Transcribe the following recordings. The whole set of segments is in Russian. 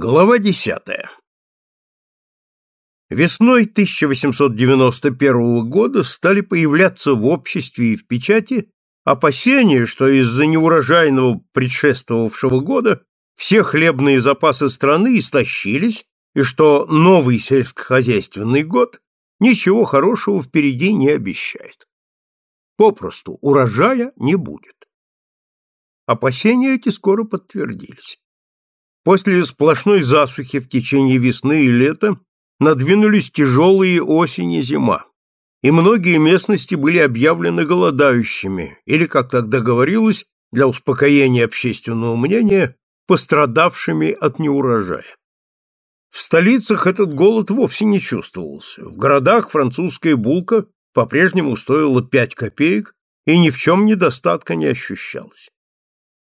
Глава десятая Весной 1891 года стали появляться в обществе и в печати опасения, что из-за неурожайного предшествовавшего года все хлебные запасы страны истощились и что новый сельскохозяйственный год ничего хорошего впереди не обещает. Попросту урожая не будет. Опасения эти скоро подтвердились. После сплошной засухи в течение весны и лета надвинулись тяжелые осень и зима, и многие местности были объявлены голодающими или, как тогда говорилось, для успокоения общественного мнения, пострадавшими от неурожая. В столицах этот голод вовсе не чувствовался. В городах французская булка по-прежнему стоила 5 копеек и ни в чем недостатка не ощущалось.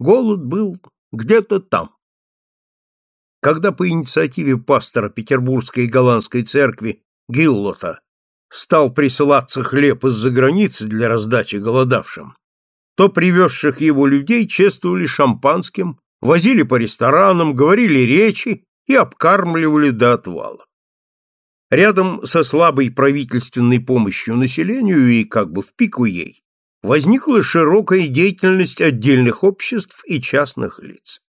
Голод был где-то там. Когда по инициативе пастора Петербургской голландской церкви Гиллота стал присылаться хлеб из-за границы для раздачи голодавшим, то привезших его людей чествовали шампанским, возили по ресторанам, говорили речи и обкармливали до отвала. Рядом со слабой правительственной помощью населению и как бы в пику ей возникла широкая деятельность отдельных обществ и частных лиц.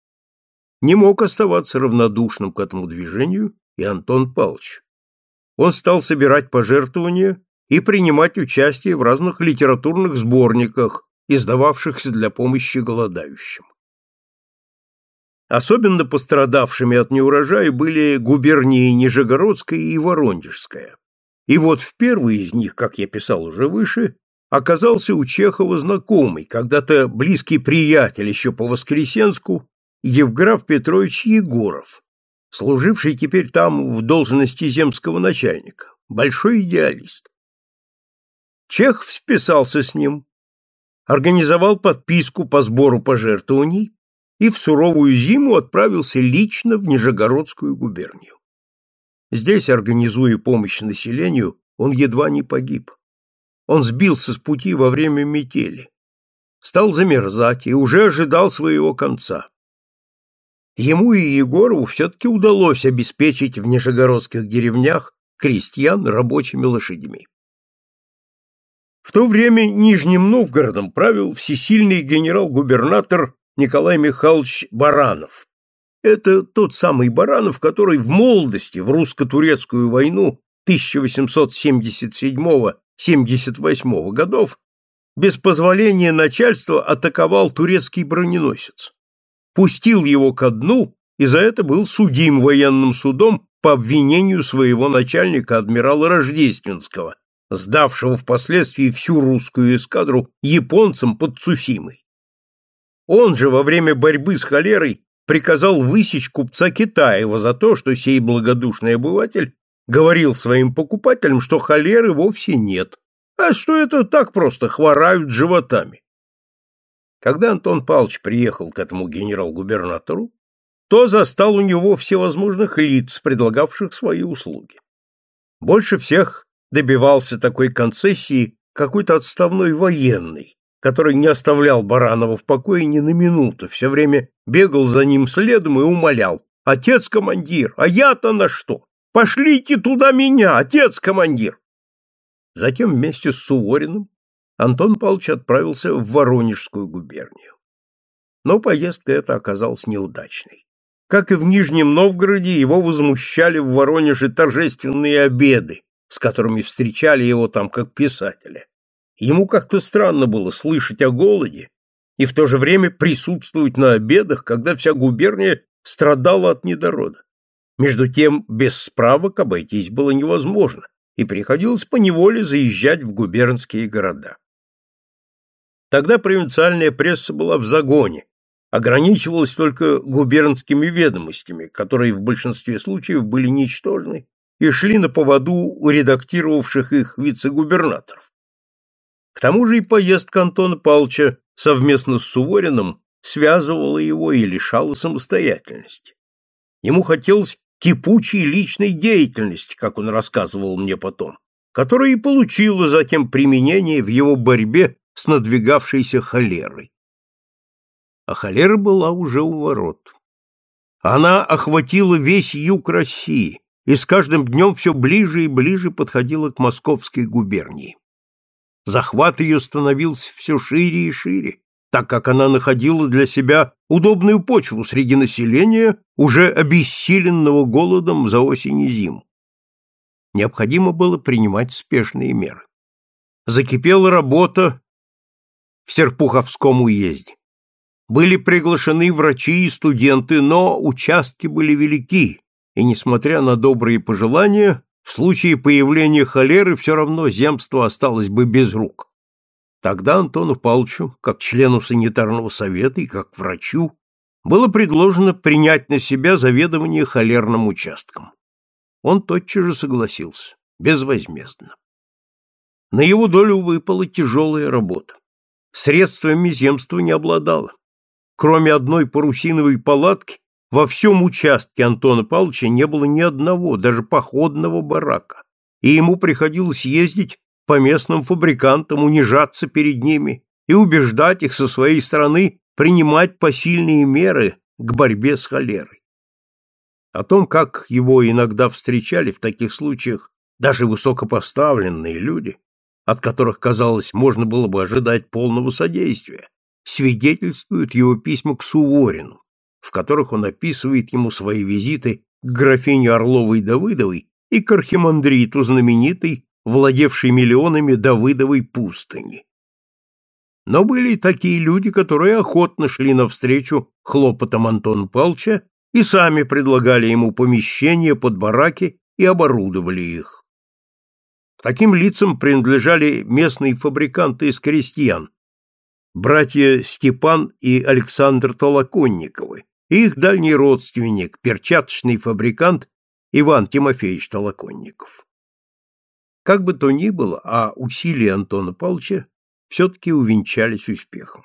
Не мог оставаться равнодушным к этому движению и Антон Павлович. Он стал собирать пожертвования и принимать участие в разных литературных сборниках, издававшихся для помощи голодающим. Особенно пострадавшими от неурожая были губернии Нижегородская и Воронежская. И вот в первой из них, как я писал уже выше, оказался у Чехова знакомый, когда-то близкий приятель еще по Воскресенску, Евграф Петрович Егоров, служивший теперь там в должности земского начальника, большой идеалист. Чехов списался с ним, организовал подписку по сбору пожертвований и в суровую зиму отправился лично в Нижегородскую губернию. Здесь, организуя помощь населению, он едва не погиб. Он сбился с пути во время метели, стал замерзать и уже ожидал своего конца. Ему и Егорову все-таки удалось обеспечить в нижегородских деревнях крестьян рабочими лошадьми. В то время Нижним Новгородом правил всесильный генерал-губернатор Николай Михайлович Баранов. Это тот самый Баранов, который в молодости в русско-турецкую войну 1877-78 годов без позволения начальства атаковал турецкий броненосец, пустил его ко дну и за это был судим военным судом по обвинению своего начальника адмирала Рождественского, сдавшего впоследствии всю русскую эскадру японцам под Цусимой. Он же во время борьбы с холерой приказал высечь купца Китаева за то, что сей благодушный обыватель говорил своим покупателям, что холеры вовсе нет, а что это так просто хворают животами. Когда Антон Павлович приехал к этому генерал-губернатору, то застал у него всевозможных лиц, предлагавших свои услуги. Больше всех добивался такой концессии какой-то отставной военный, который не оставлял Баранова в покое ни на минуту, все время бегал за ним следом и умолял. «Отец-командир, а я-то на что? Пошлите туда меня, отец-командир!» Затем вместе с Сувориным Антон Павлович отправился в Воронежскую губернию. Но поездка эта оказалась неудачной. Как и в Нижнем Новгороде, его возмущали в Воронеже торжественные обеды, с которыми встречали его там как писателя. Ему как-то странно было слышать о голоде и в то же время присутствовать на обедах, когда вся губерния страдала от недорода. Между тем, без справок обойтись было невозможно, и приходилось поневоле заезжать в губернские города. Тогда провинциальная пресса была в загоне, ограничивалась только губернскими ведомостями, которые в большинстве случаев были ничтожны и шли на поводу у редактировавших их вице-губернаторов. К тому же и поездка Антона Павловича совместно с Сувориным связывала его и лишала самостоятельности. Ему хотелось кипучей личной деятельности, как он рассказывал мне потом, которая и получила затем применение в его борьбе с надвигавшейся холерой. А холера была уже у ворот. Она охватила весь юг России и с каждым днем все ближе и ближе подходила к московской губернии. Захват ее становился все шире и шире, так как она находила для себя удобную почву среди населения, уже обессиленного голодом за осень и зиму. Необходимо было принимать спешные меры. Закипела работа в Серпуховском уезде. Были приглашены врачи и студенты, но участки были велики, и, несмотря на добрые пожелания, в случае появления холеры все равно земство осталось бы без рук. Тогда Антону Павловичу, как члену санитарного совета и как врачу, было предложено принять на себя заведование холерным участком. Он тотчас же согласился, безвозмездно. На его долю выпала тяжелая работа. Средствами земства не обладало. Кроме одной парусиновой палатки, во всем участке Антона Павловича не было ни одного, даже походного барака, и ему приходилось ездить по местным фабрикантам, унижаться перед ними и убеждать их со своей стороны принимать посильные меры к борьбе с холерой. О том, как его иногда встречали в таких случаях даже высокопоставленные люди, от которых, казалось, можно было бы ожидать полного содействия, свидетельствуют его письма к Суворину, в которых он описывает ему свои визиты к графине Орловой-Давыдовой и к архимандриту знаменитой владевшей миллионами Давыдовой пустыни. Но были и такие люди, которые охотно шли навстречу хлопотам Антона Павловича и сами предлагали ему помещения под бараки и оборудовали их. Таким лицам принадлежали местные фабриканты из крестьян, братья Степан и Александр Толоконниковы, и их дальний родственник, перчаточный фабрикант Иван Тимофеевич Толоконников. Как бы то ни было, а усилия Антона Павловича все-таки увенчались успехом.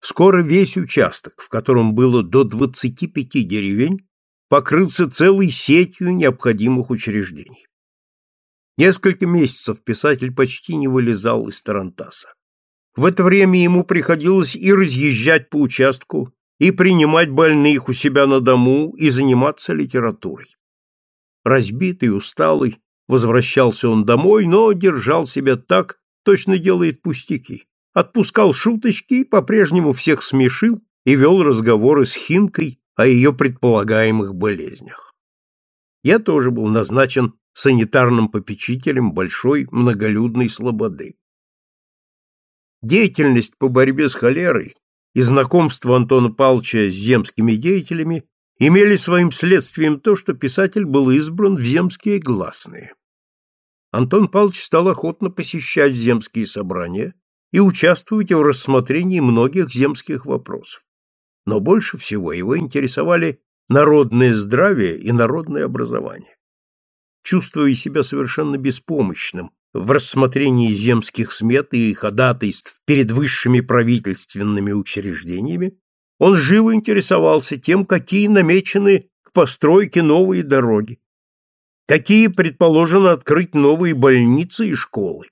Скоро весь участок, в котором было до 25 деревень, покрылся целой сетью необходимых учреждений. Несколько месяцев писатель почти не вылезал из Тарантаса. В это время ему приходилось и разъезжать по участку, и принимать больных у себя на дому, и заниматься литературой. Разбитый, усталый, Возвращался он домой, но держал себя так, точно делает пустяки. Отпускал шуточки и по-прежнему всех смешил и вел разговоры с Хинкой о ее предполагаемых болезнях. Я тоже был назначен санитарным попечителем большой многолюдной слободы. Деятельность по борьбе с холерой и знакомство Антона Павловича с земскими деятелями имели своим следствием то, что писатель был избран в земские гласные. Антон Павлович стал охотно посещать земские собрания и участвовать в рассмотрении многих земских вопросов. Но больше всего его интересовали народное здравие и народное образование. Чувствуя себя совершенно беспомощным в рассмотрении земских смет и ходатайств перед высшими правительственными учреждениями, он живо интересовался тем, какие намечены к постройке новые дороги, какие предположено открыть новые больницы и школы.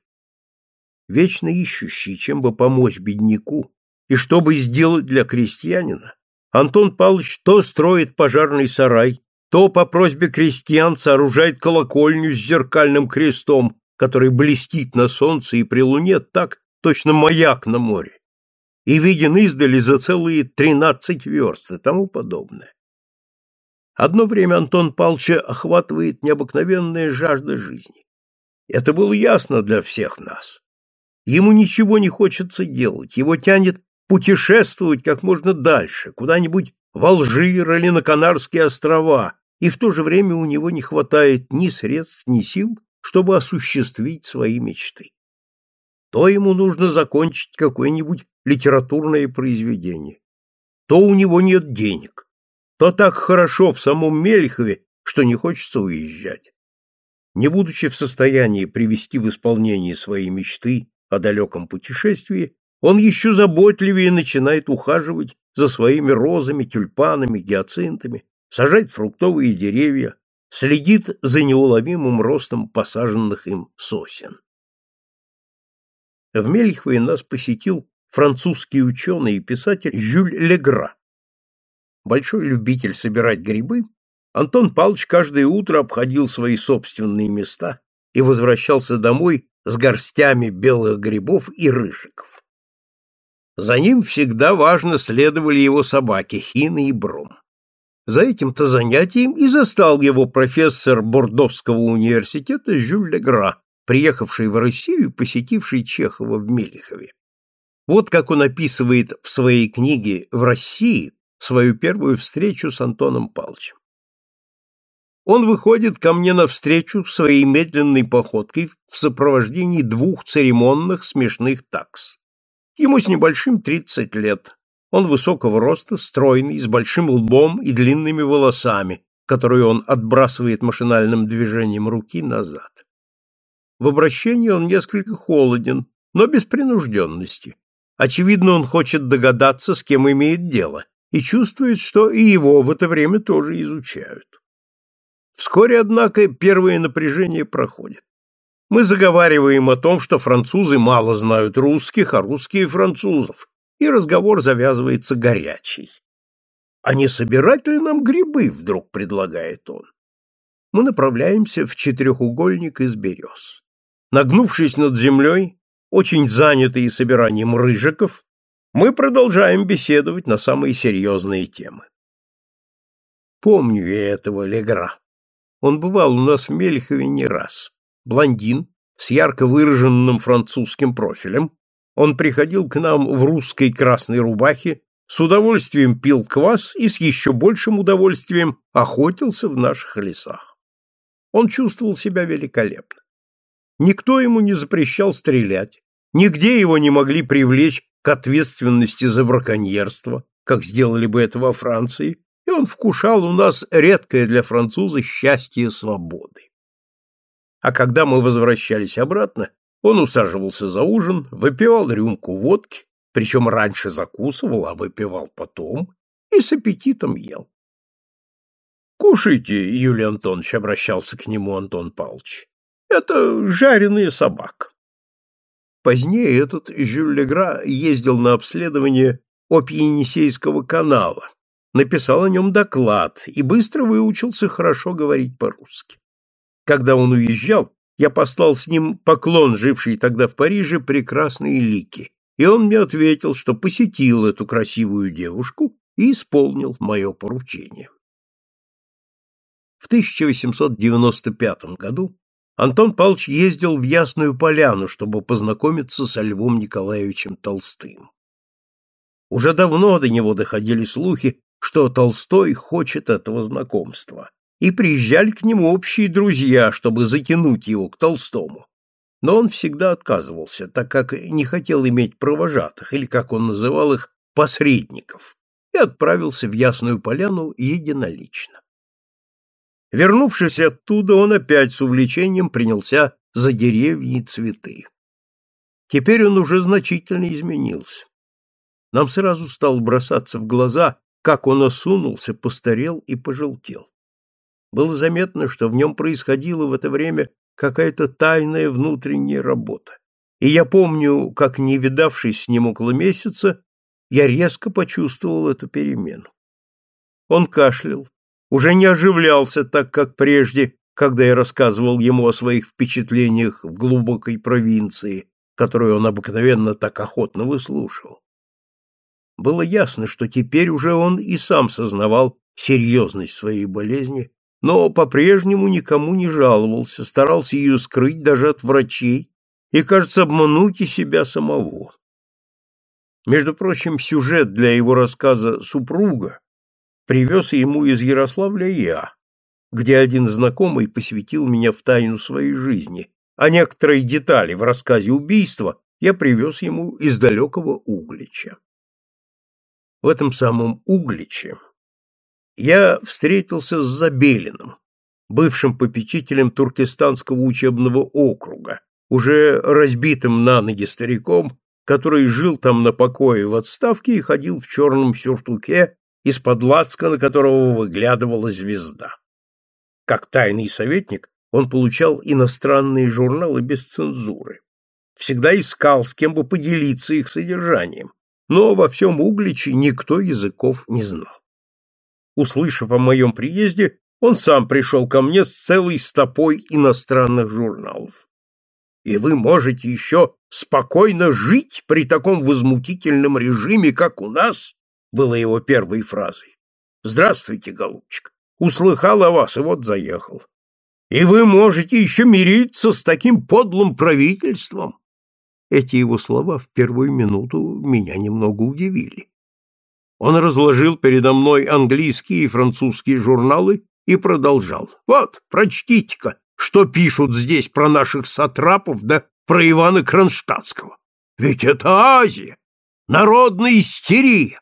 Вечно ищущий, чем бы помочь бедняку и что бы сделать для крестьянина, Антон Павлович то строит пожарный сарай, то по просьбе крестьян сооружает колокольню с зеркальным крестом, который блестит на солнце и при луне так, точно маяк на море и виден издали за целые тринадцать верст и тому подобное. Одно время Антон Павловича охватывает необыкновенная жажда жизни. Это было ясно для всех нас. Ему ничего не хочется делать, его тянет путешествовать как можно дальше, куда-нибудь в Алжир или на Канарские острова, и в то же время у него не хватает ни средств, ни сил, чтобы осуществить свои мечты. То ему нужно закончить какое-нибудь литературное произведение, то у него нет денег, то так хорошо в самом Мельхове, что не хочется уезжать. Не будучи в состоянии привести в исполнение свои мечты о далеком путешествии, он еще заботливее начинает ухаживать за своими розами, тюльпанами, гиацинтами, сажать фруктовые деревья, следит за неуловимым ростом посаженных им сосен. В Мельхове нас посетил французский ученый и писатель Жюль Легра. большой любитель собирать грибы, Антон Павлович каждое утро обходил свои собственные места и возвращался домой с горстями белых грибов и рыжиков. За ним всегда важно следовали его собаки Хина и Бром. За этим-то занятием и застал его профессор Бордовского университета Жюль Легра, приехавший в Россию и посетивший Чехова в Мелихове. Вот как он описывает в своей книге «В России» свою первую встречу с Антоном Павловичем. Он выходит ко мне навстречу своей медленной походкой в сопровождении двух церемонных смешных такс. Ему с небольшим тридцать лет. Он высокого роста, стройный, с большим лбом и длинными волосами, которые он отбрасывает машинальным движением руки назад. В обращении он несколько холоден, но без принужденности. Очевидно, он хочет догадаться, с кем имеет дело, и чувствует, что и его в это время тоже изучают. Вскоре, однако, первое напряжение проходит. Мы заговариваем о том, что французы мало знают русских, а русские французов, и разговор завязывается горячий. «А не собирать ли нам грибы?» — вдруг предлагает он. Мы направляемся в четырехугольник из берез. Нагнувшись над землей, очень занятые собиранием рыжиков, мы продолжаем беседовать на самые серьезные темы. Помню я этого Легра. Он бывал у нас в Мельхове не раз. Блондин, с ярко выраженным французским профилем, он приходил к нам в русской красной рубахе, с удовольствием пил квас и с еще большим удовольствием охотился в наших лесах. Он чувствовал себя великолепно. Никто ему не запрещал стрелять, нигде его не могли привлечь к ответственности за браконьерство, как сделали бы это во Франции, и он вкушал у нас редкое для француза счастье свободы. А когда мы возвращались обратно, он усаживался за ужин, выпивал рюмку водки, причем раньше закусывал, а выпивал потом, и с аппетитом ел. «Кушайте, Юлий Антонович», — обращался к нему Антон Павлович. «Это жареная собака». Позднее этот Жюль Легра ездил на обследование Опьенисейского канала, написал о нем доклад и быстро выучился хорошо говорить по-русски. Когда он уезжал, я послал с ним поклон, живший тогда в Париже, прекрасной Лики, и он мне ответил, что посетил эту красивую девушку и исполнил мое поручение. В 1895 году Антон Павлович ездил в Ясную Поляну, чтобы познакомиться со Львом Николаевичем Толстым. Уже давно до него доходили слухи что Толстой хочет этого знакомства, и приезжали к нему общие друзья, чтобы затянуть его к Толстому. Но он всегда отказывался, так как не хотел иметь провожатых, или, как он называл их, посредников, и отправился в Ясную Поляну единолично. Вернувшись оттуда, он опять с увлечением принялся за деревья и цветы. Теперь он уже значительно изменился. Нам сразу стал бросаться в глаза как он осунулся, постарел и пожелтел. Было заметно, что в нем происходила в это время какая-то тайная внутренняя работа. И я помню, как, не видавшись с ним около месяца, я резко почувствовал эту перемену. Он кашлял, уже не оживлялся так, как прежде, когда я рассказывал ему о своих впечатлениях в глубокой провинции, которую он обыкновенно так охотно выслушивал. Было ясно, что теперь уже он и сам сознавал серьезность своей болезни, но по-прежнему никому не жаловался, старался ее скрыть даже от врачей и, кажется, обмануть и себя самого. Между прочим, сюжет для его рассказа «Супруга» привез ему из Ярославля я, где один знакомый посвятил меня в тайну своей жизни, а некоторые детали в рассказе убийства я привез ему из далекого Углича в этом самом Угличе, я встретился с Забелиным, бывшим попечителем Туркестанского учебного округа, уже разбитым на ноги стариком, который жил там на покое в отставке и ходил в черном сюртуке, из-под на которого выглядывала звезда. Как тайный советник он получал иностранные журналы без цензуры. Всегда искал, с кем бы поделиться их содержанием, но во всем Угличе никто языков не знал. Услышав о моем приезде, он сам пришел ко мне с целой стопой иностранных журналов. И вы можете еще спокойно жить при таком возмутительном режиме, как у нас, было его первой фразой. Здравствуйте, голубчик. Услыхал о вас и вот заехал. И вы можете еще мириться с таким подлым правительством. Эти его слова в первую минуту меня немного удивили. Он разложил передо мной английские и французские журналы и продолжал. Вот, прочтите-ка, что пишут здесь про наших сатрапов да про Ивана Кронштадтского. Ведь это Азия, народная истерия.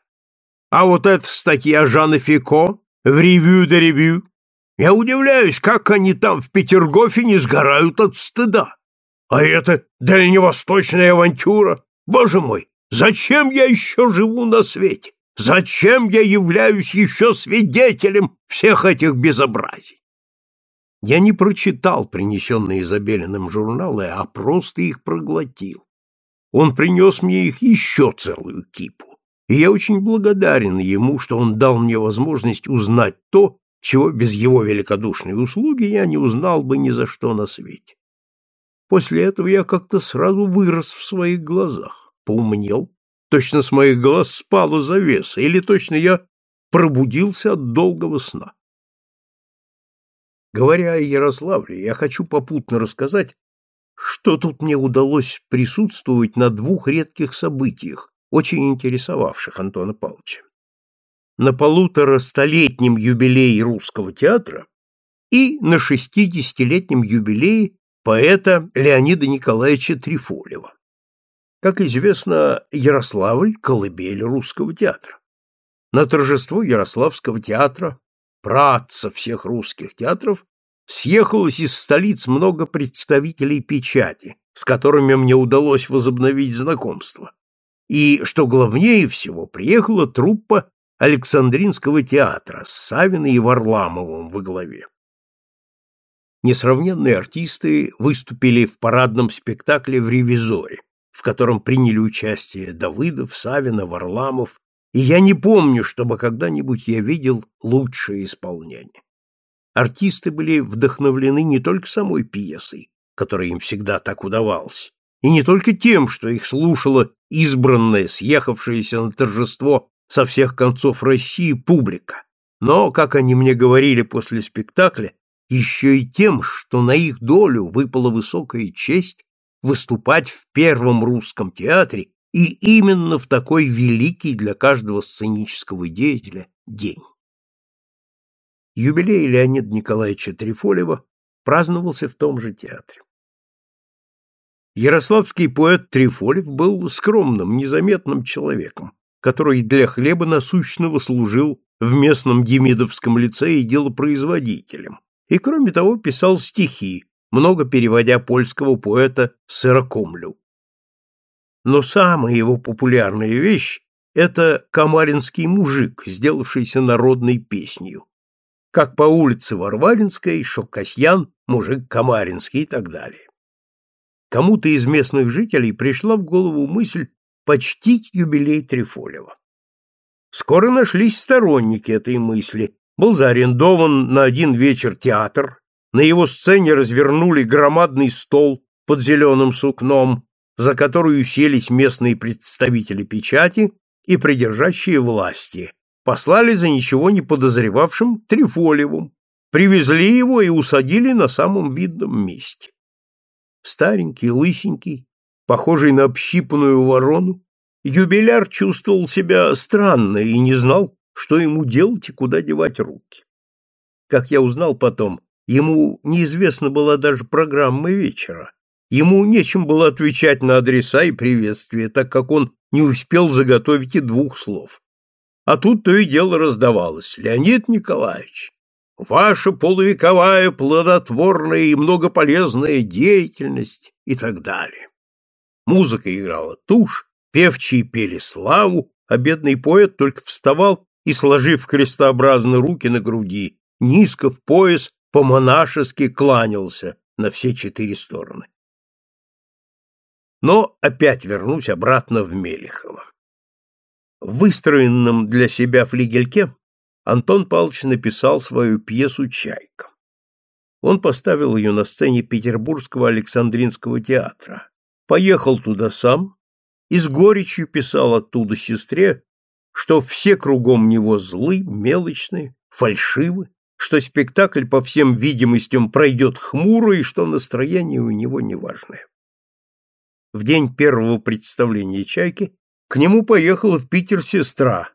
А вот эта статья Жана Фико в ревью де ревью. Я удивляюсь, как они там в Петергофе не сгорают от стыда. А это дальневосточная авантюра. Боже мой, зачем я еще живу на свете? Зачем я являюсь еще свидетелем всех этих безобразий? Я не прочитал принесенные Забелиным журналы, а просто их проглотил. Он принес мне их еще целую кипу, и я очень благодарен ему, что он дал мне возможность узнать то, чего без его великодушной услуги я не узнал бы ни за что на свете. После этого я как-то сразу вырос в своих глазах, поумнел Точно с моих глаз спала завеса, или точно я пробудился от долгого сна. Говоря о Ярославле, я хочу попутно рассказать, что тут мне удалось присутствовать на двух редких событиях, очень интересовавших Антона Павловича. На полуторастолетнем юбилее русского театра и на шестидесятилетнем юбилее поэта Леонида Николаевича Трифолева. Как известно, Ярославль – колыбель русского театра. На торжество Ярославского театра, праотца всех русских театров, съехалось из столиц много представителей печати, с которыми мне удалось возобновить знакомство. И, что главнее всего, приехала труппа Александринского театра с Савиной и Варламовым во главе. Несравненные артисты выступили в парадном спектакле в «Ревизоре», в котором приняли участие Давыдов, Савина, Варламов, и я не помню, чтобы когда-нибудь я видел лучшее исполнение. Артисты были вдохновлены не только самой пьесой, которая им всегда так удавалась, и не только тем, что их слушала избранная, съехавшаяся на торжество со всех концов России публика, но, как они мне говорили после спектакля, еще и тем, что на их долю выпала высокая честь выступать в первом русском театре и именно в такой великий для каждого сценического деятеля день. Юбилей Леонида Николаевича Трифолева праздновался в том же театре. Ярославский поэт Трифолев был скромным, незаметным человеком, который для хлеба насущного служил в местном Демидовском лицее делопроизводителем, и, кроме того, писал стихи, много переводя польского поэта Сырокомлю. Но самая его популярная вещь – это «Камаринский мужик», сделавшийся народной песнью. Как по улице Варваринской шел Касьян, мужик Камаринский и так далее. Кому-то из местных жителей пришла в голову мысль почтить юбилей Трифолева. Скоро нашлись сторонники этой мысли. Был заарендован на один вечер театр, на его сцене развернули громадный стол под зеленым сукном, за который уселись местные представители печати и придержащие власти, послали за ничего не подозревавшим Трифолевым, привезли его и усадили на самом видном месте. Старенький, лысенький, похожий на общипанную ворону, юбиляр чувствовал себя странно и не знал, что ему делать и куда девать руки. Как я узнал потом, Ему неизвестна была даже программа вечера. Ему нечем было отвечать на адреса и приветствия, так как он не успел заготовить и двух слов. А тут то и дело раздавалось. «Леонид Николаевич, ваша полувековая плодотворная и многополезная деятельность» и так далее. Музыка играла тушь, певчие пели славу, а бедный поэт только вставал и, сложив крестообразно руки на груди, низко в пояс по-монашески кланялся на все четыре стороны. Но опять вернусь обратно в Мелехово. В выстроенном для себя флигельке Антон Павлович написал свою пьесу «Чайка». Он поставил ее на сцене Петербургского Александринского театра, поехал туда сам и с горечью писал оттуда сестре, что все кругом него злы, мелочные, фальшивы, что спектакль по всем видимостям пройдет хмуро и что настроение у него неважное. В день первого представления «Чайки» к нему поехала в Питер сестра,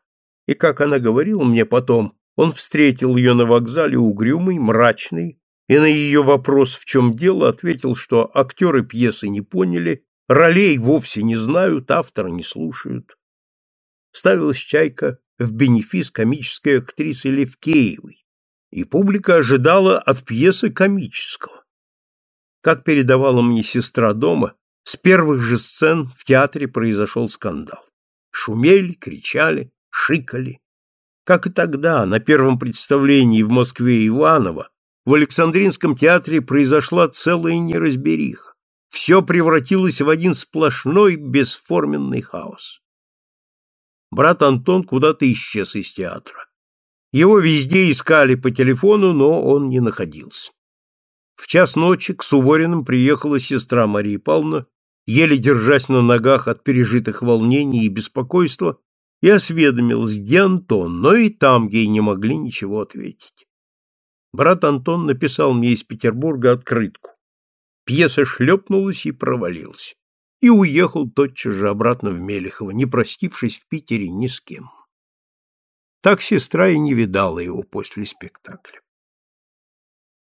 и, как она говорила мне потом, он встретил ее на вокзале угрюмый, мрачный, и на ее вопрос, в чем дело, ответил, что актеры пьесы не поняли, ролей вовсе не знают, автора не слушают. Ставилась «Чайка» в бенефис комической актрисы Левкеевой, и публика ожидала от пьесы комического. Как передавала мне сестра дома, с первых же сцен в театре произошел скандал. Шумели, кричали, шикали. Как и тогда, на первом представлении в Москве Иванова, в Александринском театре произошла целая неразбериха. Все превратилось в один сплошной бесформенный хаос. Брат Антон куда-то исчез из театра. Его везде искали по телефону, но он не находился. В час ночи к Сувориным приехала сестра Мария Павловна, еле держась на ногах от пережитых волнений и беспокойства, и осведомилась, где Антон, но и там ей не могли ничего ответить. Брат Антон написал мне из Петербурга открытку. Пьеса шлепнулась и провалилась. И уехал тотчас же обратно в Мелехово, не простившись в Питере ни с кем. Так сестра и не видала его после спектакля.